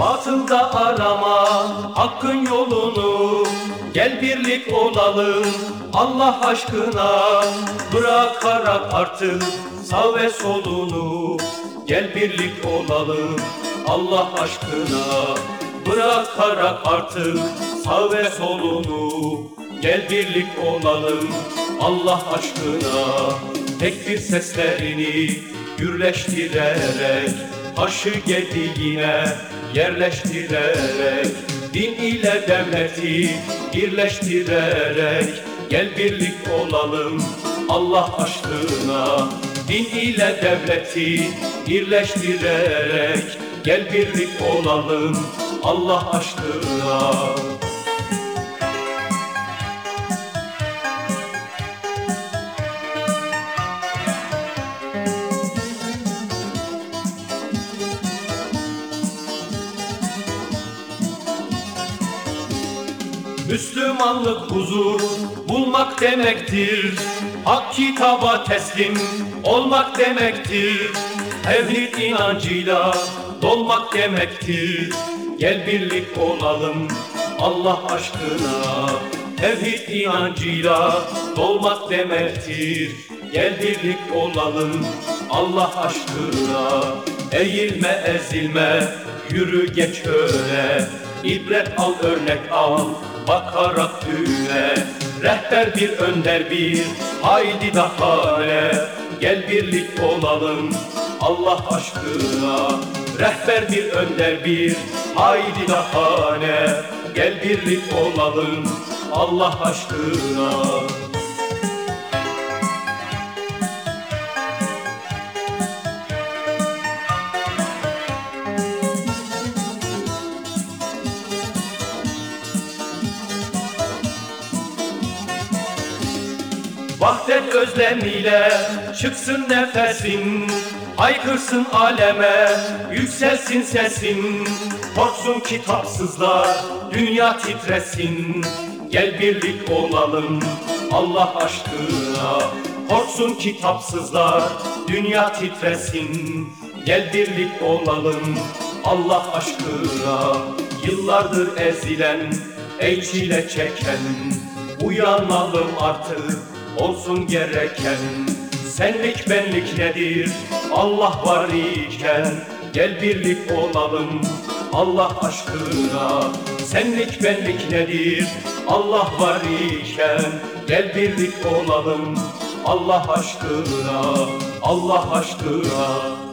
Batılda arama hakkın yolunu. Gel birlik olalım Allah aşkına. Bırakarak artık sağ ve solunu. Gel birlik olalım Allah aşkına. Bırakarak artık sağ ve solunu. Gel birlik olalım Allah aşkına. Tek bir seslerini gürleştirerek Taşı gediğine yerleştirerek Din ile devleti birleştirerek. Gel birlik olalım Allah aşkına Din ile devleti birleştirerek. Gel birlik olalım Allah aşkına Müslümanlık huzur bulmak demektir. Hak kitaba teslim olmak demektir. Tevhid inancıyla dolmak demektir. Gel birlik olalım Allah aşkına. Tevhid inancıyla dolmak demektir. Gel birlik olalım Allah aşkına. Eğilme ezilme yürü geç öne İbret al örnek al bakarak düğüne Rehber bir önder bir haydi daha ne? Gel birlik olalım Allah aşkına. Rehber bir önder bir haydi daha ne? Gel birlik olalım Allah aşkına Vahdet özlemiyle çıksın nefesin Haykırsın aleme, yükselsin sesin Korksun kitapsızlar, dünya titresin. Gel birlik olalım Allah aşkına. Korksun kitapsızlar, dünya titresin. Gel birlik olalım Allah aşkına. Yıllardır ezilen, ey çile çeken Uyanalım artık olsun gereken Senlik benlik nedir? Allah var iken Gel birlik olalım. Allah aşkına Senlik benlik nedir? Allah var iken Gel birlik olalım. Allah aşkına Allah aşkına